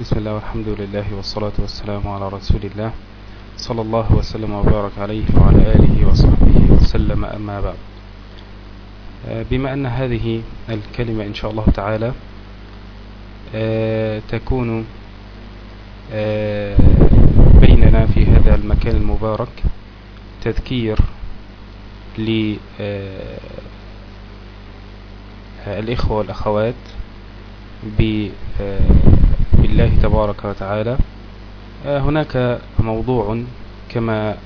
بسم الله والحمد لله والصلاة والسلام على رسول الله صلى الله وسلم وبارك عليه وعلى آله وصحبه وسلم أما بعد. بما أن هذه الكلمة إن شاء الله تعالى تكون بيننا في هذا المكان المبارك تذكير للإخوة والأخوات بالله تبارك وتعالى. هناك موضوع كما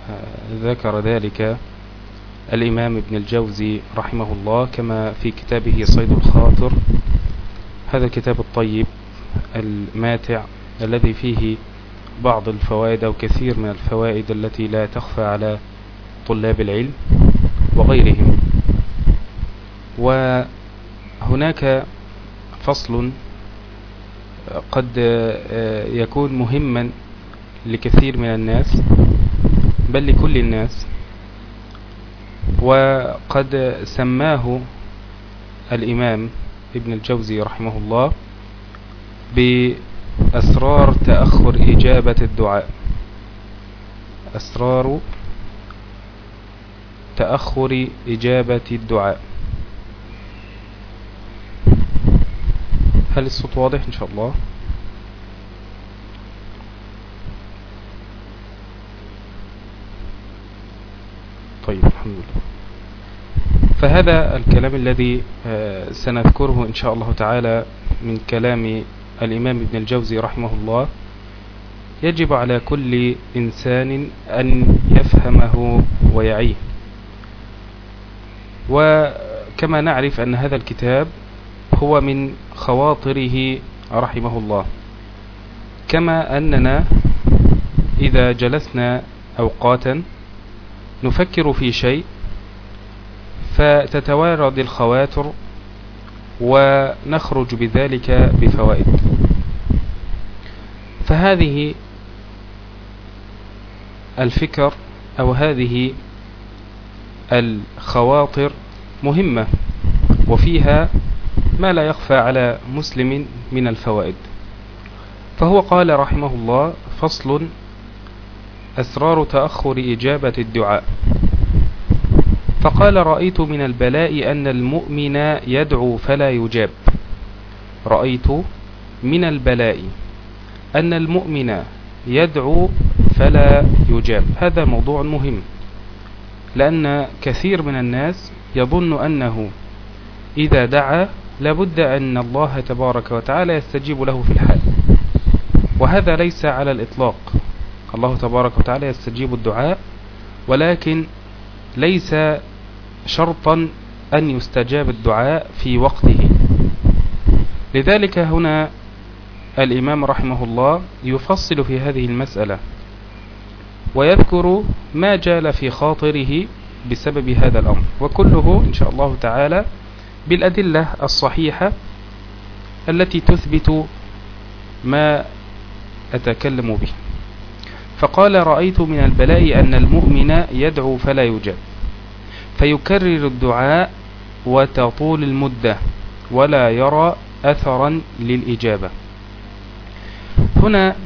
ذكر ذلك الإمام ابن الجوزي رحمه الله كما في كتابه صيد الخاطر. هذا الكتاب الطيب الماتع الذي فيه بعض الفوائد أو كثير من الفوائد التي لا تخفى على طلاب العلم وغيرهم. وهناك فصل قد يكون مهما لكثير من الناس بل لكل الناس. وقد سماه الإمام ابن الجوزي رحمه الله بأسرار تأخر إجابة الدعاء. أسرار تأخر إجابة الدعاء. هل الصوت واضح إن شاء الله؟ طيب الحمد لله. فهذا الكلام الذي سنذكره إن شاء الله تعالى من كلام الإمام ابن الجوزي رحمه الله. يجب على كل إنسان أن يفهمه ويعيه. وكما نعرف أن هذا الكتاب هو من خواطره رحمه الله. كما أننا إذا جلسنا أوقاتا نفكر في شيء فتتوارد الخواطر ونخرج بذلك بفوائد. فهذه الفكر أو هذه الخواطر مهمة وفيها ما لا يخفى على مسلم من الفوائد. فهو قال رحمه الله فصل أسرار تأخر إجابة الدعاء. فقال رأيت من البلاء أن المؤمن يدعو فلا يجاب. رأيت من البلاء أن المؤمن يدعو فلا يجاب. هذا موضوع مهم لأن كثير من الناس يظن أنه إذا دعا لابد أن الله تبارك وتعالى يستجيب له في الحال. وهذا ليس على الإطلاق. الله تبارك وتعالى يستجيب الدعاء ولكن ليس شرطا أن يستجاب الدعاء في وقته. لذلك هنا الإمام رحمه الله يفصل في هذه المسألة ويذكر ما جال في خاطره بسبب هذا الأمر. وكله إن شاء الله تعالى بالأدلة الصحيحة التي تثبت ما أتكلم به. فقال رأيت من البلاء أن المؤمن يدعو فلا يجاب فيكرر الدعاء وتطول المدة ولا يرى أثرا للإجابة. هنا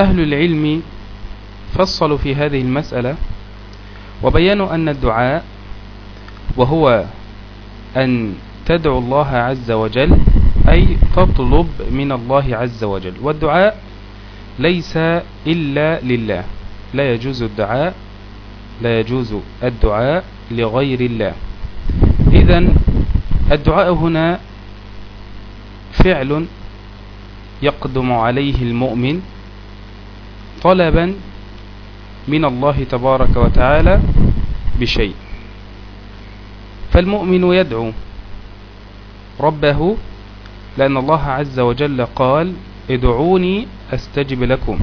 أهل العلم فصلوا في هذه المسألة وبيانوا أن الدعاء وهو أن تدعو الله عز وجل أي تطلب من الله عز وجل. والدعاء ليس إلا لله. لا يجوز الدعاء لا يجوز الدعاء لغير الله. إذا الدعاء هنا فعل يقدم عليه المؤمن طلبا من الله تبارك وتعالى بشيء. فالمؤمن يدعو ربه لأن الله عز وجل قال ادعوني أستجب لكم.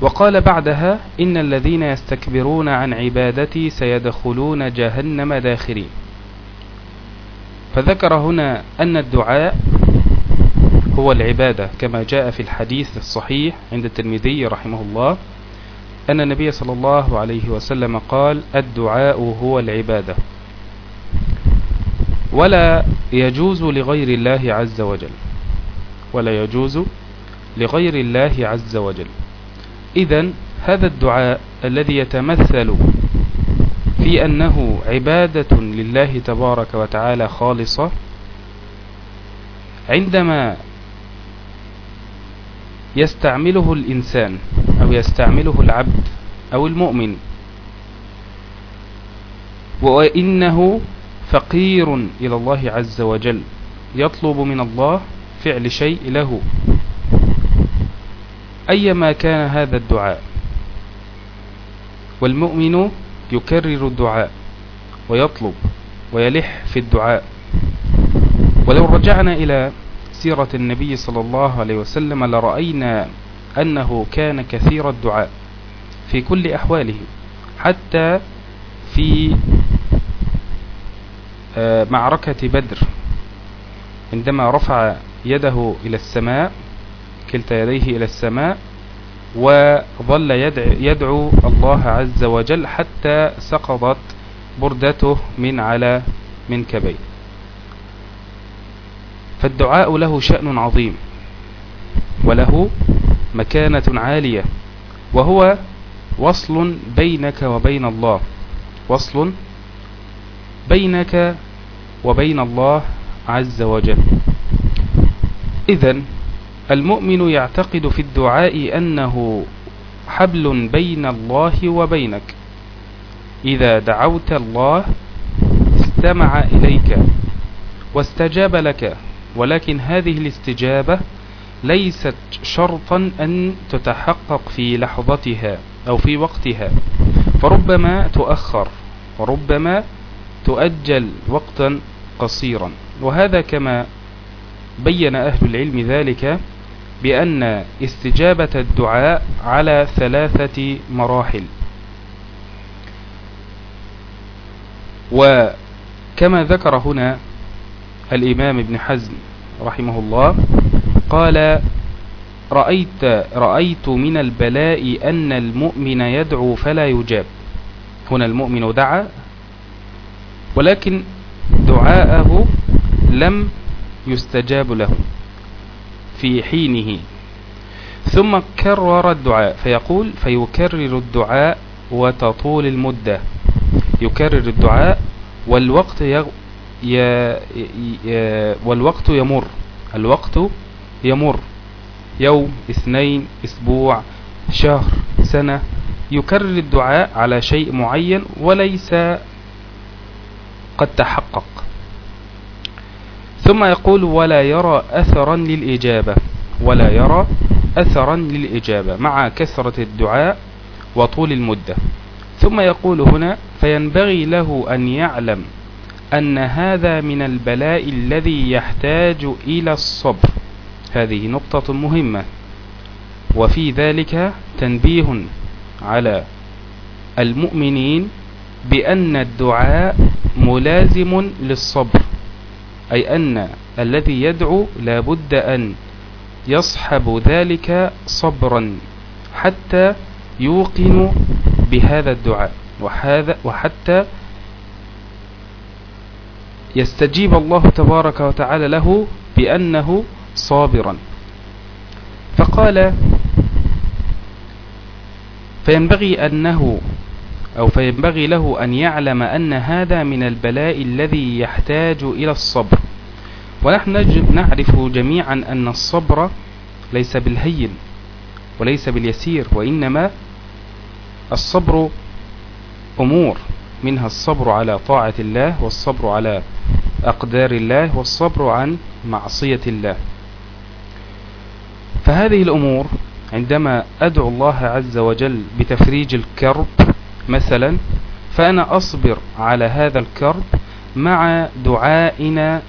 وقال بعدها إن الذين يستكبرون عن عبادتي سيدخلون جهنم داخرين. فذكر هنا أن الدعاء هو العبادة كما جاء في الحديث الصحيح عند الترمذي رحمه الله. أن النبي صلى الله عليه وسلم قال الدعاء هو العبادة. ولا يجوز لغير الله عز وجل. ولا يجوز لغير الله عز وجل. إذا هذا الدعاء الذي يتمثل في أنه عبادة لله تبارك وتعالى خالصة عندما يستعمله الإنسان أو يستعمله العبد أو المؤمن. وإنه فقير إلى الله عز وجل يطلب من الله فعل شيء له. أيما كان هذا الدعاء. والمؤمن يكرر الدعاء ويطلب ويلح في الدعاء. ولو رجعنا إلى سيرة النبي صلى الله عليه وسلم لرأينا أنه كان كثير الدعاء في كل أحواله حتى في آه، معركة بدر عندما رفع يده إلى السماء كلتا يديه إلى السماء وظل يدعو الله عز وجل حتى سقطت بردته من على منكبيه فالدعاء له شأن عظيم وله مكانة عالية وهو وصل بينك وبين الله وصل بينك وبين الله عز وجل. إذا المؤمن يعتقد في الدعاء أنه حبل بين الله وبينك. إذا دعوت الله استمع إليك واستجاب لك ولكن هذه الاستجابة ليست شرطا أن تتحقق في لحظتها أو في وقتها. فربما تؤخر وربما تؤجل وقتا قصيرا. وهذا كما بين أهل العلم ذلك بأن استجابة الدعاء على ثلاثة مراحل. وكما ذكر هنا الإمام ابن حزم رحمه الله قال رأيت, رأيت من البلاء أن المؤمن يدعو فلا يجاب. هنا المؤمن دعا ولكن دعاءه لم يستجاب له في حينه. ثم كرر الدعاء فيقول فيكرر الدعاء وتطول المدة. يكرر الدعاء والوقت ي... ي... والوقت يمر. الوقت يمر. يوم اثنين أسبوع شهر سنة. يكرر الدعاء على شيء معين وليس قد تحقق. ثم يقول ولا يرى أثرا للإجابة. ولا يرى أثرا للإجابة مع كثرة الدعاء وطول المدة. ثم يقول هنا فينبغي له أن يعلم أن هذا من البلاء الذي يحتاج إلى الصبر. هذه نقطة مهمة. وفي ذلك تنبيه على المؤمنين بأن الدعاء ملازم للصبر أي أن الذي يدعو لابد أن يصحب ذلك صبرا حتى يوقن بهذا الدعاء. وهذا وحتى يستجيب الله تبارك وتعالى له بأنه صابرا. فقال فينبغي أنه أو فينبغي له أن يعلم أن هذا من البلاء الذي يحتاج إلى الصبر. ونحن نعرف جميعا أن الصبر ليس بالهين وليس باليسير وإنما الصبر أمور منها الصبر على طاعة الله والصبر على أقدار الله والصبر عن معصية الله. فهذه الأمور عندما أدعو الله عز وجل بتفريج الكرب مثلا فأنا أصبر على هذا الكرب مع دعائنا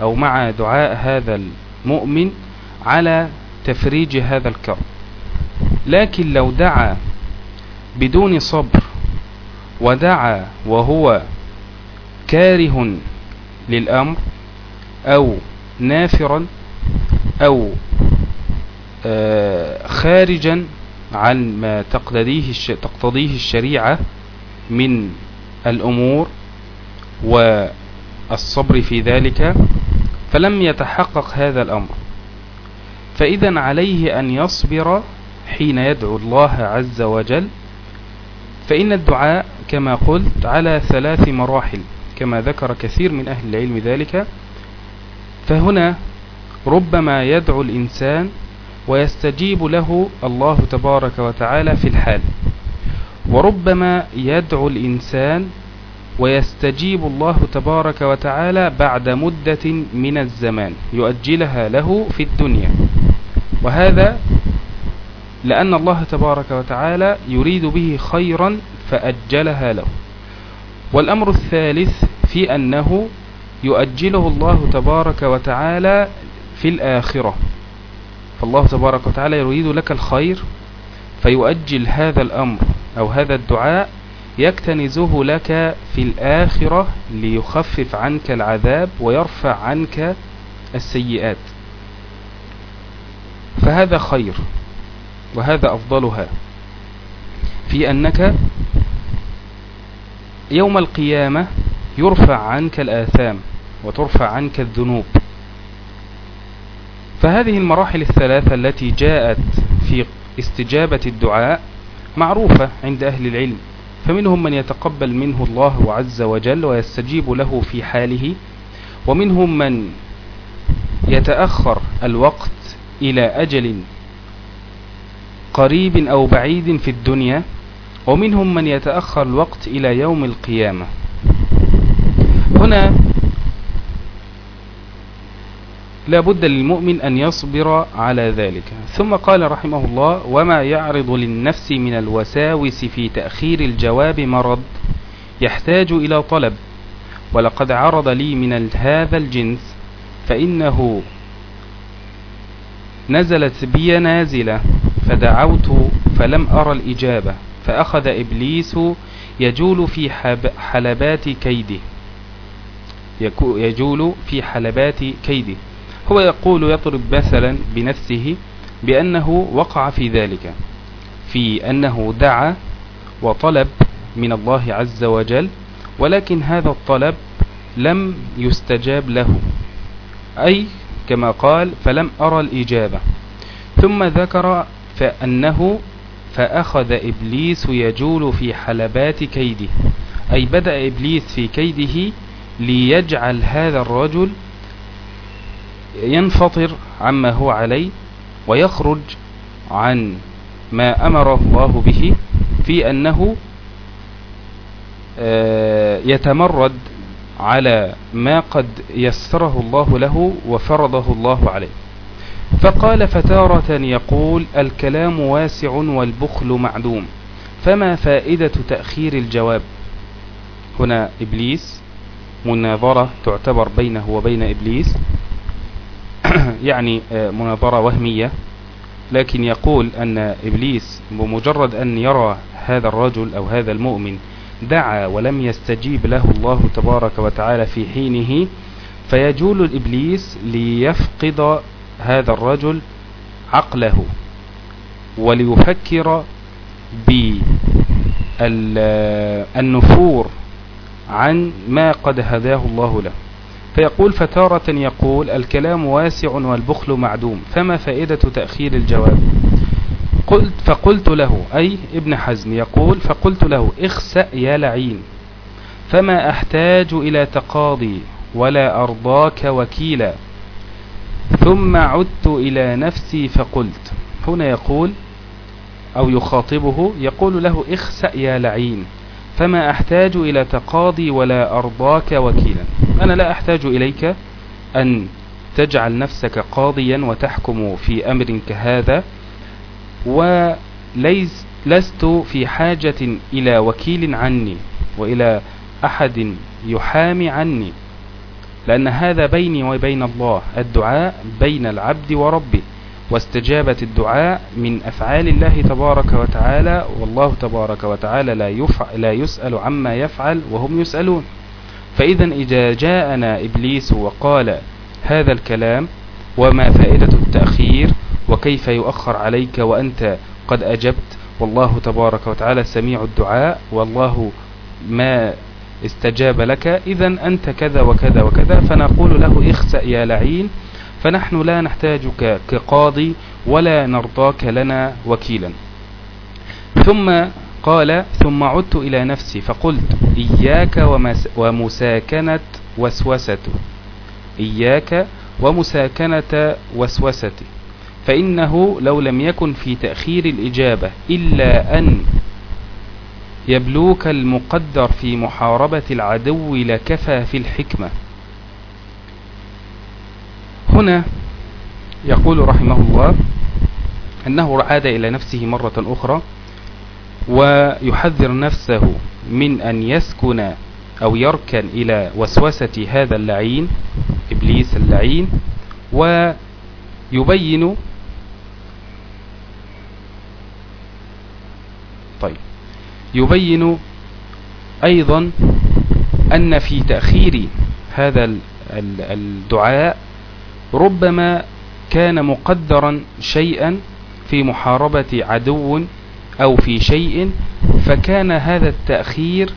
أو مع دعاء هذا المؤمن على تفريج هذا الكرب. لكن لو دعا بدون صبر ودعا وهو كاره للأمر أو نافرا أو خارجا عن ما تقتضيه تقتضيه الشريعة من الأمور والصبر في ذلك فلم يتحقق هذا الأمر. فإذا عليه أن يصبر حين يدعو الله عز وجل. فإن الدعاء كما قلت على ثلاث مراحل كما ذكر كثير من أهل العلم ذلك. فهنا ربما يدعو الإنسان ويستجيب له الله تبارك وتعالى في الحال. وربما يدعو الإنسان ويستجيب الله تبارك وتعالى بعد مدة من الزمان يؤجلها له في الدنيا. وهذا لأن الله تبارك وتعالى يريد به خيرا فأجلها له. والأمر الثالث في أنه يؤجله الله تبارك وتعالى في الآخرة. فالله تبارك وتعالى يريد لك الخير فيؤجل هذا الأمر أو هذا الدعاء يكتنزه لك في الآخرة ليخفف عنك العذاب ويرفع عنك السيئات. فهذا خير وهذا أفضلها في أنك يوم القيامة يرفع عنك الآثام وترفع عنك الذنوب. فهذه المراحل الثلاثة التي جاءت في استجابة الدعاء معروفة عند أهل العلم فمنهم من يتقبل منه الله عز وجل ويستجيب له في حاله ومنهم من يتأخر الوقت إلى أجل قريب أو بعيد في الدنيا ومنهم من يتأخر الوقت إلى يوم القيامة. هنا لا بد للمؤمن أن يصبر على ذلك. ثم قال رحمه الله وما يعرض للنفس من الوساوس في تأخير الجواب مرض يحتاج إلى طلب ولقد عرض لي من هذا الجنس فإنه نزلت بي نازلة فدعوت فلم أرى الإجابة فأخذ إبليس يجول في حلبات كيده يجول في حلبات كيده. هو يقول يضرب مثلا بنفسه بأنه وقع في ذلك في أنه دعا وطلب من الله عز وجل ولكن هذا الطلب لم يستجاب له أي كما قال فلم أرى الإجابة. ثم ذكر فأنه فأخذ إبليس يجول في حلبات كيده أي بدأ إبليس في كيده ليجعل هذا الرجل ينفطر عما هو عليه ويخرج عن ما أمر الله به في أنه آه، يتمرد على ما قد يسره الله له وفرضه الله عليه. فقال فتارة يقول الكلام واسع والبخل معدوم فما فائدة تأخير الجواب؟ هنا إبليس مناظرة تعتبر بينه وبين إبليس. يعني آه، مناظرة وهمية. لكن يقول أن إبليس بمجرد أن يرى هذا الرجل أو هذا المؤمن دعا ولم يستجيب له الله تبارك وتعالى في حينه فيجول الإبليس ليفقد هذا الرجل عقله وليفكر بالنفور عن ما قد هداه الله له. فيقول فتارة يقول الكلام واسع والبخل معدوم فما فائدة تأخير الجواب؟ قلت فقلت له أي ابن حزم يقول فقلت له اخسأ يا لعين فما أحتاج إلى تقاضي ولا أرضاك وكيلا ثم عدت إلى نفسي فقلت. هنا يقول أو يخاطبه يقول له اخسأ يا لعين فما أحتاج إلى تقاضي ولا أرضاك وكيلا. أنا لا أحتاج إليك أن تجعل نفسك قاضيا وتحكم في أمر كهذا ولست في حاجة إلى وكيل عني وإلى أحد يحامي عني لأن هذا بيني وبين الله الدعاء بين العبد وربه. واستجابة الدعاء من أفعال الله تبارك وتعالى والله تبارك وتعالى لا, يفع لا يسأل عما يفعل وهم يسألون. فإذا إذا جاءنا إبليس وقال هذا الكلام وما فائدة التأخير وكيف يؤخر عليك وأنت قد أجبت والله تبارك وتعالى سميع الدعاء والله ما استجاب لك إذا أنت كذا وكذا وكذا فنقول له اخسأ يا لعين فنحن لا نحتاجك كقاضي ولا نرضاك لنا وكيلا. ثم قال ثم عدت إلى نفسي فقلت إياك ومساكنة وسوسة. إياك ومساكنة وسوسة. فإنه لو لم يكن في تأخير الإجابة إلا أن يبلوك المقدر في محاربة العدو لكفى في الحكمة. هنا يقول رحمه الله أنه عاد إلى نفسه مرة أخرى ويحذر نفسه من أن يسكن أو يركن إلى وسوسة هذا اللعين إبليس اللعين ويبين طيب يبين أيضا أن في تأخير هذا الدعاء ربما كان مقدرا شيئا في محاربة عدو أو في شيء فكان هذا التأخير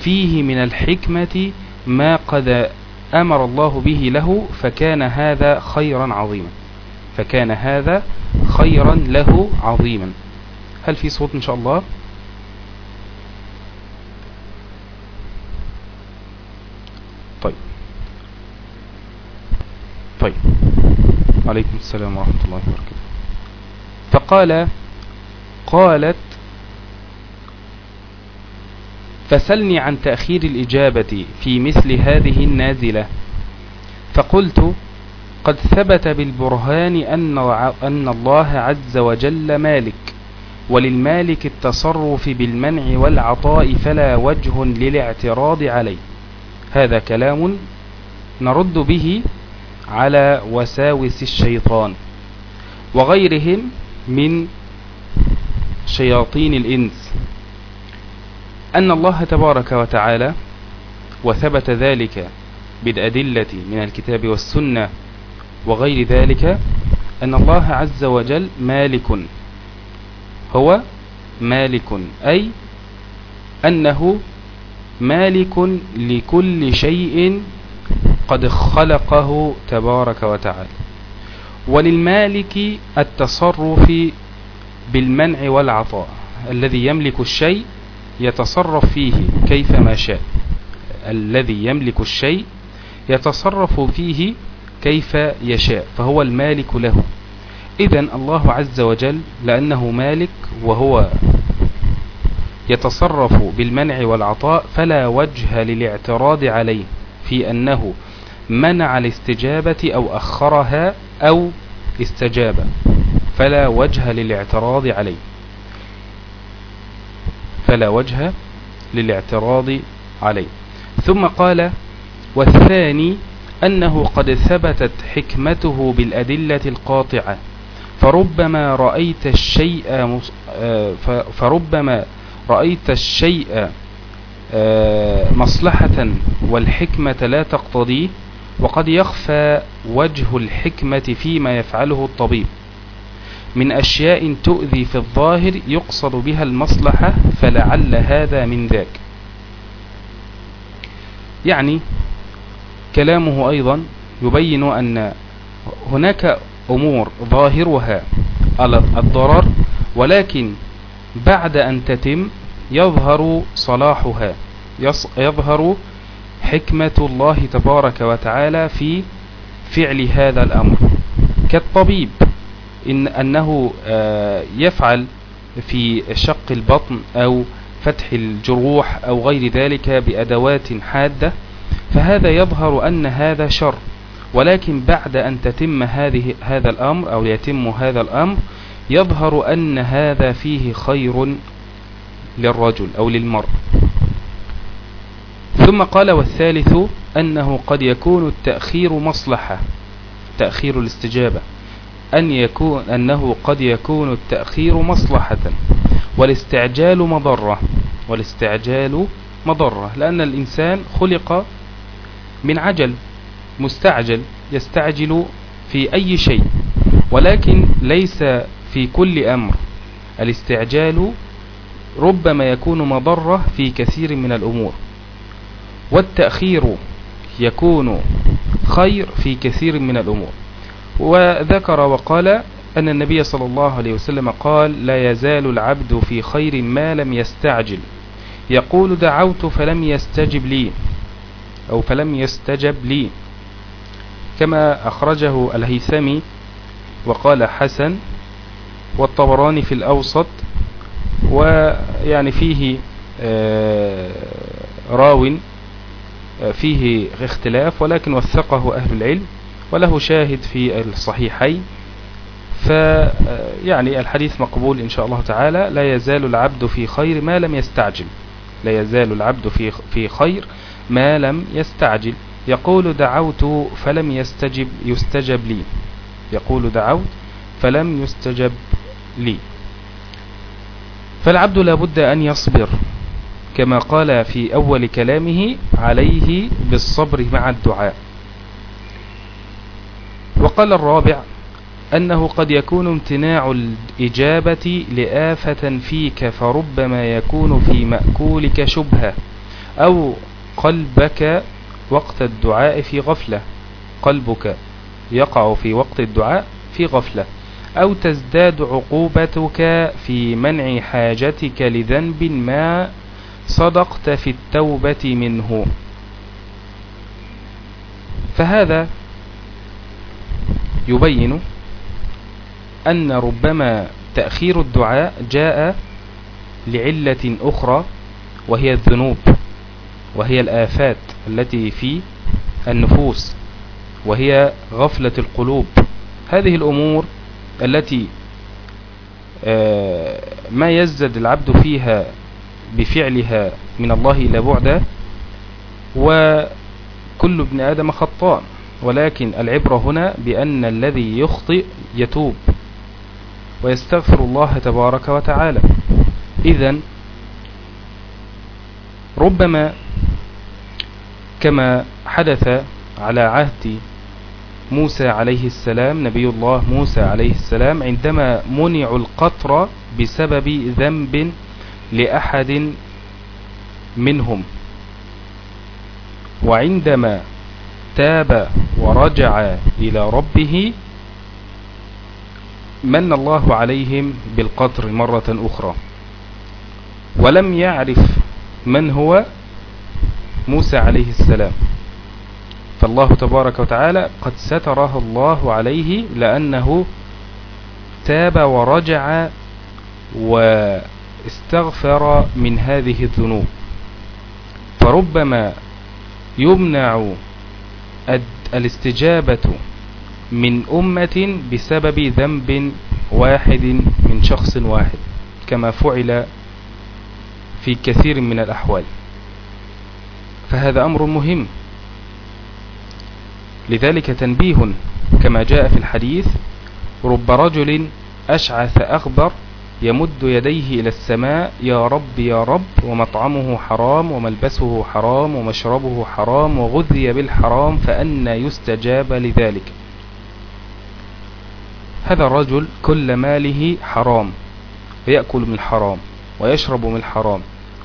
فيه من الحكمة ما قد أمر الله به له فكان هذا خيرا عظيما. فكان هذا خيرا له عظيما. هل في صوت إن شاء الله طيب طيب. عليكم السلام ورحمة الله وبركاته. فقال قالت فسلني عن تأخير الإجابة في مثل هذه النازلة. فقلت قد ثبت بالبرهان أن, أن الله عز وجل مالك وللمالك التصرف بالمنع والعطاء فلا وجه للاعتراض عليه. هذا كلام نرد به على وساوس الشيطان وغيرهم من شياطين الإنس. أن الله تبارك وتعالى وثبت ذلك بالأدلة من الكتاب والسنة وغير ذلك أن الله عز وجل مالك. هو مالك أي أنه مالك لكل شيء قد خلقه تبارك وتعالى. وللمالك التصرف بالمنع والعطاء الذي يملك الشيء يتصرف فيه كيفما شاء. الذي يملك الشيء يتصرف فيه كيف يشاء فهو المالك له. إذا الله عز وجل لأنه مالك وهو يتصرف بالمنع والعطاء فلا وجه للاعتراض عليه في أنه منع الاستجابة أو أخرها أو استجاب. فلا وجه للاعتراض عليه. فلا وجه للاعتراض عليه. ثم قال والثاني أنه قد ثبتت حكمته بالأدلة القاطعة. فربما رأيت الشيء فربما رأيت الشيء آه، مصلحة والحكمة لا تقتضيه. وقد يخفى وجه الحكمة فيما يفعله الطبيب. من أشياء تؤذي في الظاهر يقصد بها المصلحة فلعل هذا من ذاك. يعني كلامه أيضا يبين أن هناك أمور ظاهرها الضرر ولكن بعد أن تتم يظهر صلاحها يظهر حكمة الله تبارك وتعالى في فعل هذا الأمر. كالطبيب إن أنه آه، يفعل في شق البطن أو فتح الجروح أو غير ذلك بأدوات حادة فهذا يظهر أن هذا شر. ولكن بعد أن تتم هذه هذا الأمر أو يتم هذا الأمر يظهر أن هذا فيه خير للرجل أو للمرء. ثم قال والثالث أنه قد يكون التأخير مصلحة تأخير الاستجابة أن يكون أنه قد يكون التأخير مصلحة والاستعجال مضرة والاستعجال مضرة لأن الإنسان خلق من عجل مستعجل يستعجل في أي شيء ولكن ليس في كل أمر. الاستعجال ربما يكون مضرة في كثير من الأمور. والتأخير يكون خير في كثير من الأمور. وذكر وقال أن النبي صلى الله عليه وسلم قال لا يزال العبد في خير ما لم يستعجل. يقول دعوت فلم يستجب لي. أو فلم يستجب لي. كما أخرجه الهيثمي وقال حسن والطبراني في الأوسط ويعني فيه آه، راو فيه اختلاف ولكن وثقه أهل العلم وله شاهد في الصحيحين. فيعني الحديث مقبول إن شاء الله تعالى. لا يزال العبد في خير ما لم يستعجل. لا يزال العبد في في خير ما لم يستعجل. يقول دعوت فلم يستجب يستجب لي. يقول دعوت فلم يستجب لي. فالعبد لابد أن يصبر. كما قال في أول كلامه عليه بالصبر مع الدعاء. وقال الرابع أنه قد يكون امتناع الإجابة لآفة فيك فربما يكون في مأكولك شبهة أو قلبك وقت الدعاء في غفلة. قلبك يقع في وقت الدعاء في غفلة. أو تزداد عقوبتك في منع حاجتك لذنب ما صدقت في التوبة منه. فهذا يبين أن ربما تأخير الدعاء جاء لعلة أخرى وهي الذنوب وهي الآفات التي في النفوس وهي غفلة القلوب. هذه الأمور التي آه، ما يزد العبد فيها بفعلها من الله إلى بعده وكل ابن آدم خطاء. ولكن العبرة هنا بأن الذي يخطئ يتوب ويستغفر الله تبارك وتعالى. إذا ربما كما حدث على عهد موسى عليه السلام نبي الله موسى عليه السلام عندما منعوا القطر بسبب ذنب لأحد منهم. وعندما تاب ورجع إلى ربه من الله عليهم بالقطر مرة أخرى. ولم يعرف من هو موسى عليه السلام. فالله تبارك وتعالى قد ستره الله عليه لأنه تاب ورجع واستغفر من هذه الذنوب. فربما يمنع الاستجابة من أمة بسبب ذنب واحد من شخص واحد كما فعل في كثير من الأحوال. فهذا أمر مهم. لذلك تنبيه كما جاء في الحديث رب رجل أشعث أخبر يمد يديه إلى السماء يا رب يا رب ومطعمه حرام وملبسه حرام ومشربه حرام وغذي بالحرام فأنا يستجاب لذلك. هذا الرجل كل ماله حرام ويأكل من الحرام ويشرب من الحرام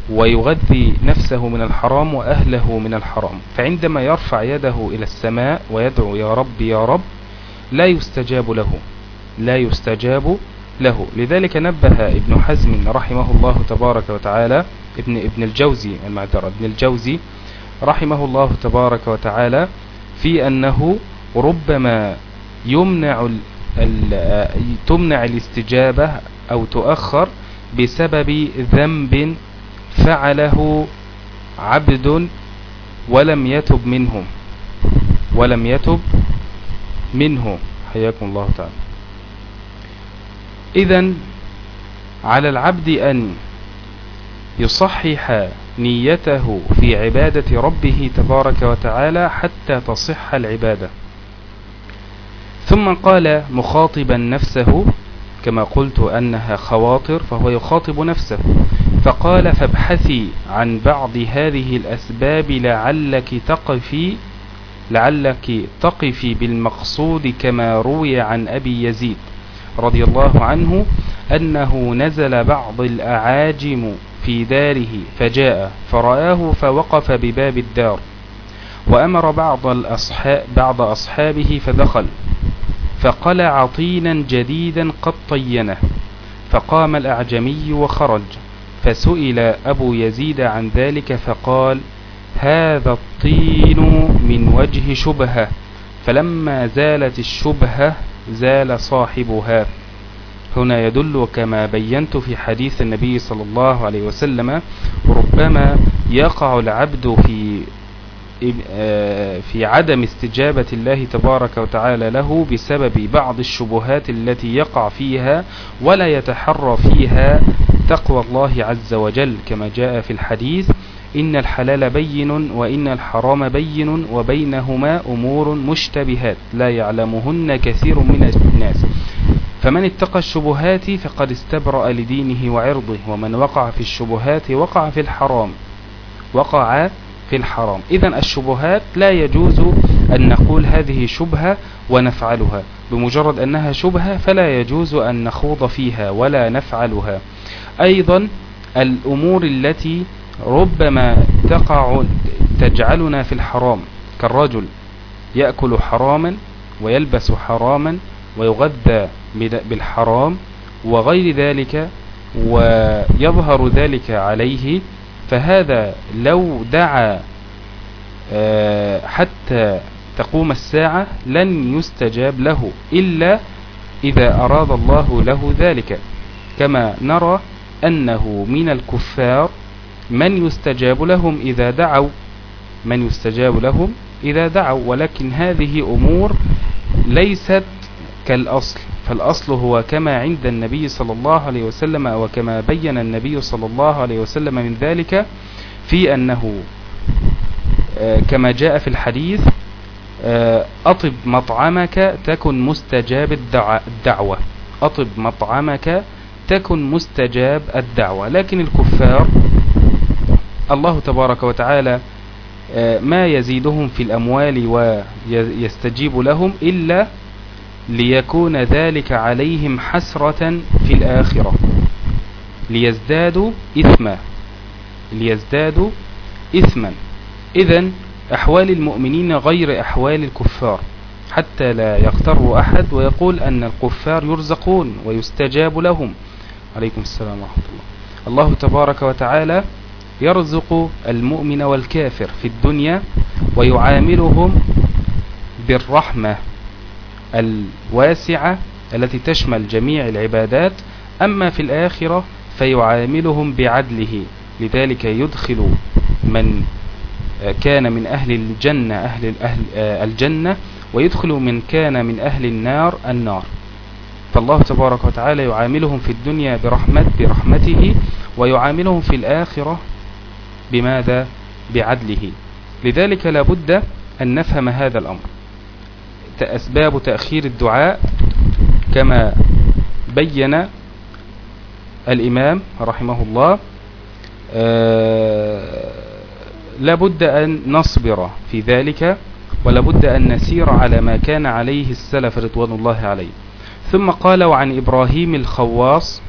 ويغذي نفسه من الحرام وأهله من الحرام. فعندما يرفع يده إلى السماء ويدعو يا رب يا رب لا يستجاب له لا يستجاب له. لذلك نبه ابن حزم رحمه الله تبارك وتعالى ابن, ابن الجوزي المعذرة ابن الجوزي رحمه الله تبارك وتعالى في أنه ربما يمنع تمنع الاستجابة أو تؤخر بسبب ذنب فعله عبد ولم يتب منه. ولم يتب منه. حياكم الله تعالى. إذا على العبد أن يصحح نيته في عبادة ربه تبارك وتعالى حتى تصح العبادة. ثم قال مخاطبا نفسه كما قلت أنها خواطر فهو يخاطب نفسه فقال فابحثي عن بعض هذه الأسباب لعلك تقفي لعلك تقفي بالمقصود كما روي عن أبي يزيد. رضي الله عنه أنه نزل بعض الأعاجم في داره فجاء فرآه فوقف بباب الدار وأمر بعض, الأصحاب بعض أصحابه فدخل فقلع طينا جديدا قد طينه فقام الأعجمي وخرج فسئل أبو يزيد عن ذلك فقال هذا الطين من وجه شبهة فلما زالت الشبهة زال صاحبها. هنا يدل كما بينت في حديث النبي صلى الله عليه وسلم ربما يقع العبد في آه، في عدم استجابة الله تبارك وتعالى له بسبب بعض الشبهات التي يقع فيها ولا يتحرى فيها تقوى الله عز وجل كما جاء في الحديث إن الحلال بين وإن الحرام بين وبينهما أمور مشتبهات لا يعلمهن كثير من الناس. فمن اتقى الشبهات فقد استبرأ لدينه وعرضه ومن وقع في الشبهات وقع في الحرام وقع في الحرام. إذا الشبهات لا يجوز أن نقول هذه شبهة ونفعلها. بمجرد أنها شبهة فلا يجوز أن نخوض فيها ولا نفعلها. أيضا الأمور التي ربما تقع تجعلنا في الحرام كالرجل يأكل حراما ويلبس حراما ويغذى بالحرام وغير ذلك ويظهر ذلك عليه فهذا لو دعا آه، حتى تقوم الساعة لن يستجاب له إلا إذا أراد الله له ذلك. كما نرى أنه من الكفار من يستجاب لهم إذا دعوا من يستجاب لهم إذا دعوا ولكن هذه أمور ليست كالأصل. فالأصل هو كما عند النبي صلى الله عليه وسلم وكما بين النبي صلى الله عليه وسلم من ذلك في أنه آه، كما جاء في الحديث آه، أطب مطعمك تكن مستجاب الدعوة. أطب مطعمك تكن مستجاب الدعوة. لكن الكفار الله تبارك وتعالى آه، ما يزيدهم في الأموال ويستجيب لهم إلا ليكون ذلك عليهم حسرة في الآخرة. ليزدادوا إثما. ليزدادوا إثما. إذا أحوال المؤمنين غير أحوال الكفار حتى لا يغتر أحد ويقول أن الكفار يرزقون ويستجاب لهم. عليكم السلام ورحمة الله. الله تبارك وتعالى يرزق المؤمن والكافر في الدنيا ويعاملهم بالرحمة الواسعة التي تشمل جميع العبادات. أما في الآخرة فيعاملهم بعدله لذلك يدخل من كان من أهل الجنة أهل الجنة ويدخل من كان من أهل النار النار. فالله تبارك وتعالى يعاملهم في الدنيا برحمة برحمته ويعاملهم في الآخرة بماذا؟ بعدله. لذلك لابد أن نفهم هذا الأمر. أسباب تأخير الدعاء كما بين الإمام رحمه الله آه، لابد أن نصبر في ذلك ولابد أن نسير على ما كان عليه السلف رضوان الله عليه. ثم قال وعن إبراهيم الخواص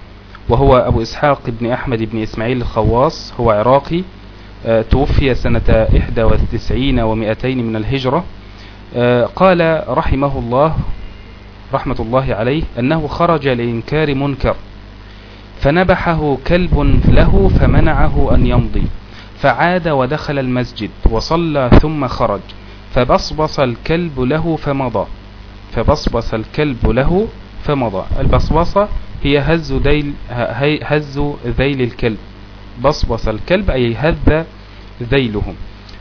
وهو أبو إسحاق بن أحمد بن إسماعيل الخواص هو عراقي توفي سنة 91 و200 من الهجرة. آه، قال رحمه الله رحمة الله عليه أنه خرج لإنكار منكر فنبحه كلب له فمنعه أن يمضي فعاد ودخل المسجد وصلى ثم خرج فبصبص الكلب له فمضى فبصبص الكلب له فمضى. البصبصة هي هز ذيل, هز ذيل الكلب. بصبص الكلب أي هذ ذيلهم.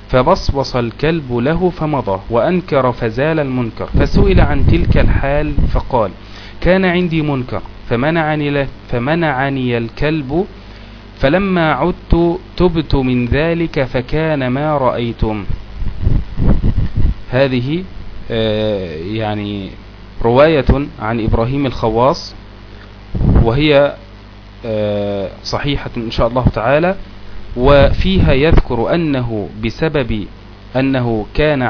فبصبص الكلب له فمضى وأنكر فزال المنكر. فسئل عن تلك الحال فقال كان عندي منكر فمنعني, فمنعني الكلب. فلما عدت تبت من ذلك فكان ما رأيتم. هذه آه، يعني رواية عن إبراهيم الخواص وهي صحيحة إن شاء الله تعالى. وفيها يذكر أنه بسبب أنه كان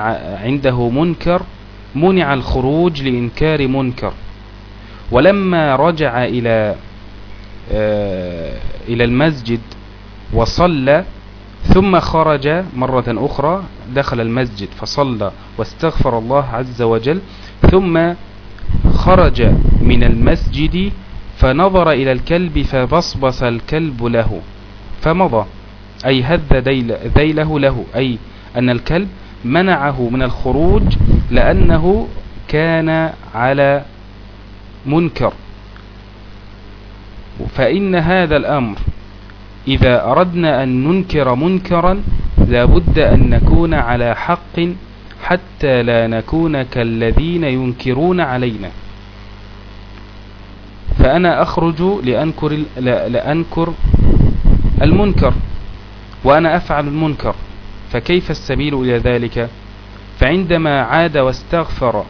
عنده منكر منع الخروج لإنكار منكر. ولما رجع إلى آه، إلى المسجد وصلى ثم خرج مرة أخرى دخل المسجد فصلى واستغفر الله عز وجل ثم خرج من المسجد فنظر إلى الكلب فبصبص الكلب له فمضى أي هذ ذيل ذيله له أي أن الكلب منعه من الخروج لأنه كان على منكر. فإن هذا الأمر إذا أردنا أن ننكر منكرا لابد أن نكون على حق حتى لا نكون كالذين ينكرون علينا. فأنا أخرج لأنكر, لأنكر المنكر وأنا أفعل المنكر. فكيف السبيل إلى ذلك؟ فعندما عاد واستغفر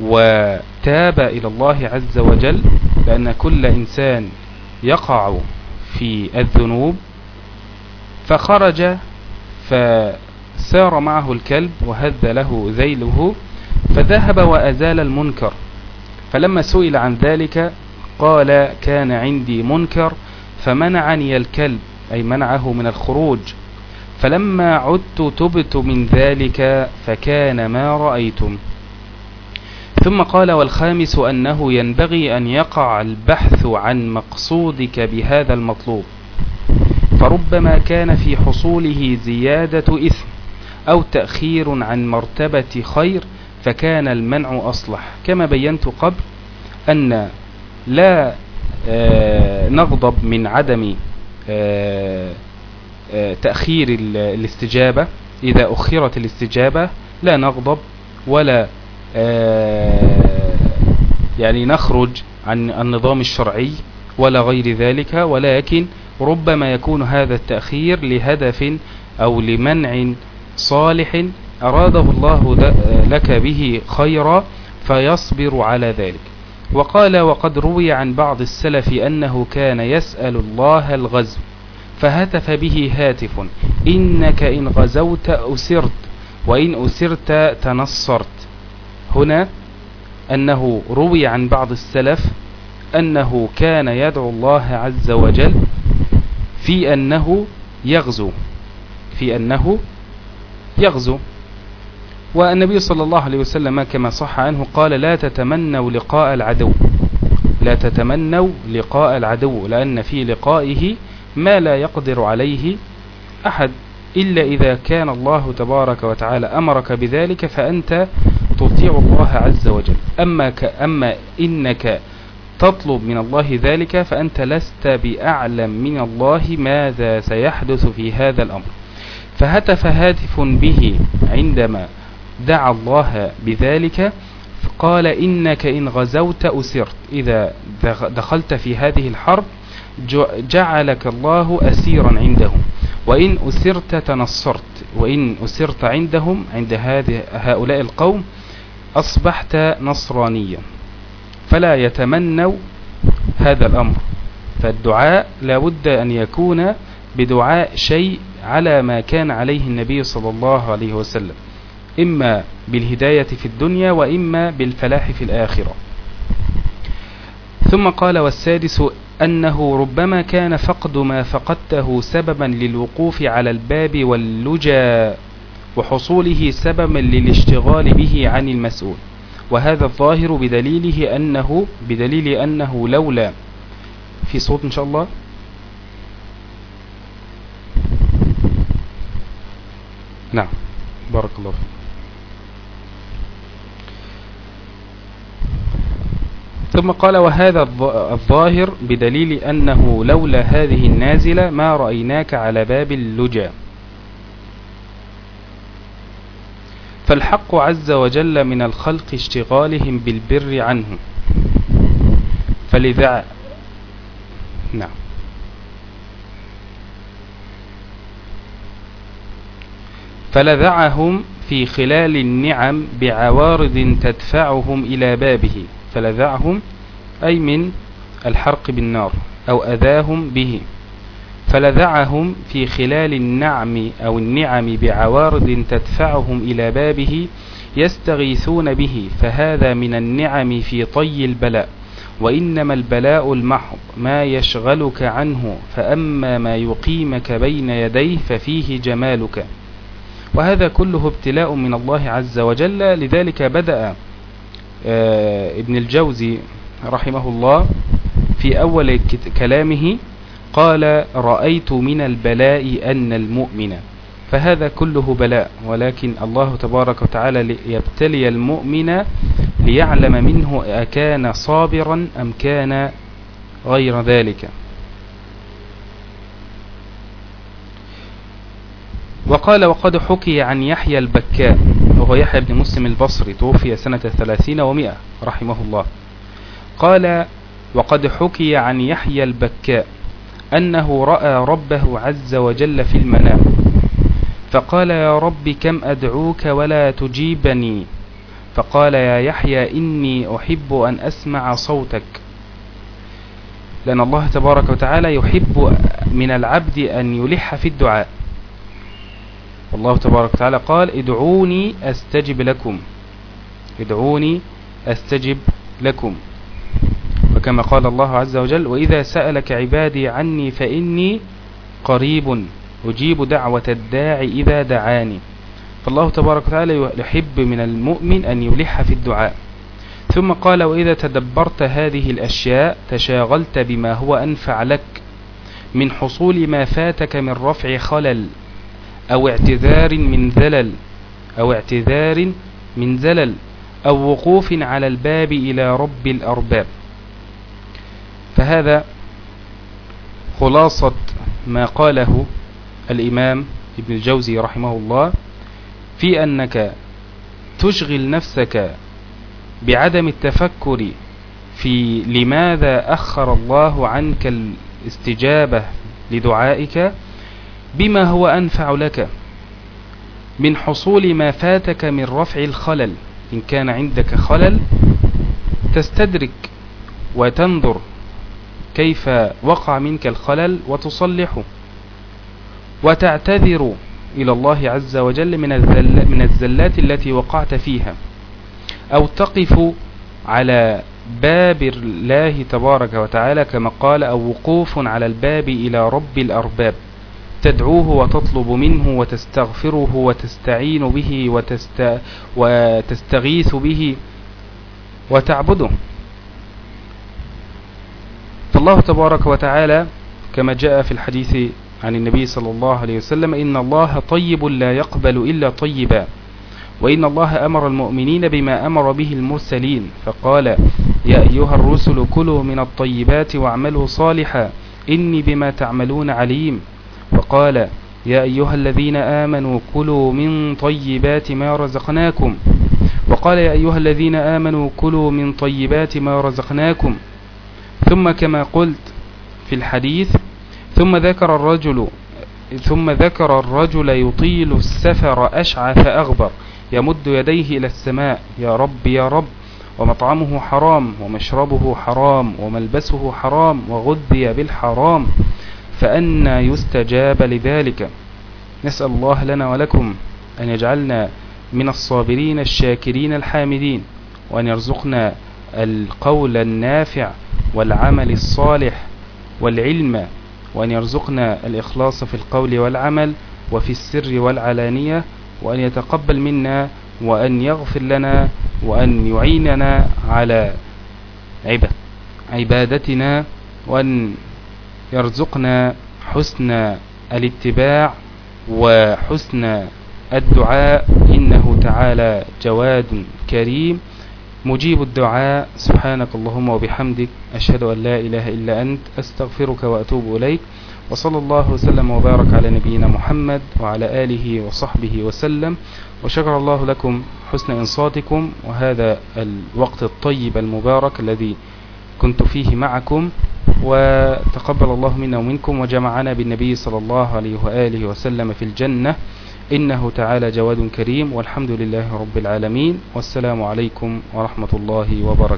وتاب إلى الله عز وجل لأن كل إنسان يقع في الذنوب فخرج فسار معه الكلب وهذ له ذيله فذهب وأزال المنكر. فلما سئل عن ذلك قال كان عندي منكر فمنعني الكلب أي منعه من الخروج. فلما عدت تبت من ذلك فكان ما رأيتم. ثم قال والخامس أنه ينبغي أن يقع البحث عن مقصودك بهذا المطلوب. فربما كان في حصوله زيادة إثم أو تأخير عن مرتبة خير فكان المنع أصلح. كما بينت قبل أن لا آه، نغضب من عدم آه، آه، تأخير الاستجابة. إذا أخرت الاستجابة لا نغضب ولا يعني نخرج عن النظام الشرعي ولا غير ذلك. ولكن ربما يكون هذا التأخير لهدف أو لمنع صالح أراده الله لك به خيرا فيصبر على ذلك. وقال وقد روي عن بعض السلف أنه كان يسأل الله الغزو فهتف به هاتف إنك إن غزوت أسرت وإن أسرت تنصرت. هنا أنه روي عن بعض السلف أنه كان يدعو الله عز وجل في أنه يغزو في أنه يغزو. والنبي صلى الله عليه وسلم كما صح عنه قال لا تتمنوا لقاء العدو. لا تتمنوا لقاء العدو لأن في لقائه ما لا يقدر عليه أحد إلا إذا كان الله تبارك وتعالى أمرك بذلك فأنت تطيع الله عز وجل. أما, أما إنك تطلب من الله ذلك فأنت لست بأعلم من الله ماذا سيحدث في هذا الأمر. فهتف هاتف به عندما دعا الله بذلك قال إنك إن غزوت أسرت. إذا دخلت في هذه الحرب جعلك الله أسيرا عندهم. وإن أسرت تنصرت. وإن أسرت عندهم عند هؤلاء القوم أصبحت نصرانيا. فلا يتمنوا هذا الأمر. فالدعاء لابد أن يكون بدعاء شيء على ما كان عليه النبي صلى الله عليه وسلم. إما بالهداية في الدنيا وإما بالفلاح في الآخرة. ثم قال والسادس أنه ربما كان فقد ما فقدته سببا للوقوف على الباب واللجا وحصوله سببا للاشتغال به عن المسؤول. وهذا الظاهر بدليله أنه بدليل أنه لولا. في صوت إن شاء الله. نعم. بارك الله فيك. ثم قال وهذا الظاهر بدليل أنه لولا هذه النازلة ما رأيناك على باب اللجا فالحق عز وجل من الخلق اشتغالهم بالبر عنه. فلذا نعم. فلذعهم في خلال النعم بعوارض تدفعهم إلى بابه. فلذعهم أي من الحرق بالنار أو أذاهم به. فلذعهم في خلال النعم أو النعم بعوارض تدفعهم إلى بابه يستغيثون به فهذا من النعم في طي البلاء. وإنما البلاء المحض ما يشغلك عنه فأما ما يقيمك بين يديه ففيه جمالك. وهذا كله ابتلاء من الله عز وجل لذلك بدأ ابن الجوزي رحمه الله في أول كلامه قال رأيت من البلاء أن المؤمن فهذا كله بلاء ولكن الله تبارك وتعالى يبتلي المؤمن ليعلم منه أكان صابرا أم كان غير ذلك. وقال وقد حكي عن يحيى البكاء وهو يحيى بن مسلم البصري توفي سنة ثلاثين ومئة رحمه الله. قال وقد حكي عن يحيى البكاء أنه رأى ربه عز وجل في المنام. فقال يا رب كم أدعوك ولا تجيبني؟ فقال يا يحيى إني أحب أن أسمع صوتك. لأن الله تبارك وتعالى يحب من العبد أن يلح في الدعاء. والله تبارك وتعالى قال ادعوني أستجب لكم. ادعوني أستجب لكم. وكما قال الله عز وجل وإذا سألك عبادي عني فإني قريب أجيب دعوة الداعي إذا دعاني. فالله تبارك وتعالى يحب من المؤمن أن يلح في الدعاء. ثم قال وإذا تدبرت هذه الأشياء تشاغلت بما هو أنفع لك. من حصول ما فاتك من رفع خلل. أو اعتذار من ذلل أو اعتذار من زلل أو وقوف على الباب إلى رب الأرباب. فهذا خلاصة ما قاله الإمام ابن الجوزي رحمه الله في أنك تشغل نفسك بعدم التفكر في لماذا أخر الله عنك الاستجابة لدعائك بما هو أنفع لك. من حصول ما فاتك من رفع الخلل إن كان عندك خلل تستدرك وتنظر كيف وقع منك الخلل وتصلحه وتعتذر إلى الله عز وجل من, الزل من الزلات التي وقعت فيها. أو تقف على باب الله تبارك وتعالى كما قال أو وقوف على الباب إلى رب الأرباب. تدعوه وتطلب منه وتستغفره وتستعين به وتست وتستغيث به وتعبده. فالله تبارك وتعالى كما جاء في الحديث عن النبي صلى الله عليه وسلم إن الله طيب لا يقبل إلا طيبا وإن الله أمر المؤمنين بما أمر به المرسلين. فقال يا أيها الرسل كلوا من الطيبات واعملوا صالحا إني بما تعملون عليم. وقال يا أيها الذين آمنوا كلوا من طيبات ما رزقناكم. وقال يا أيها الذين آمنوا كلوا من طيبات ما رزقناكم. ثم كما قلت في الحديث ثم ذكر الرجل ثم ذكر الرجل يطيل السفر أشعث أغبر يمد يديه إلى السماء يا رب يا رب ومطعمه حرام ومشربه حرام وملبسه حرام وغذي بالحرام. فأنا يستجاب لذلك. نسأل الله لنا ولكم أن يجعلنا من الصابرين الشاكرين الحامدين وأن يرزقنا القول النافع والعمل الصالح والعلم وأن يرزقنا الإخلاص في القول والعمل وفي السر والعلانية وأن يتقبل منا وأن يغفر لنا وأن يعيننا على عبادتنا وأن يرزقنا حسن الاتباع وحسن الدعاء. إنه تعالى جواد كريم. مجيب الدعاء. سبحانك اللهم وبحمدك. أشهد أن لا إله إلا أنت. أستغفرك وأتوب إليك. وصلى الله وسلم وبارك على نبينا محمد وعلى آله وصحبه وسلم. وشكر الله لكم حسن إنصاتكم. وهذا الوقت الطيب المبارك الذي كنت فيه معكم. وتقبل الله منا ومنكم وجمعنا بالنبي صلى الله عليه وآله وسلم في الجنة. إنه تعالى جواد كريم والحمد لله رب العالمين. والسلام عليكم ورحمة الله وبركاته.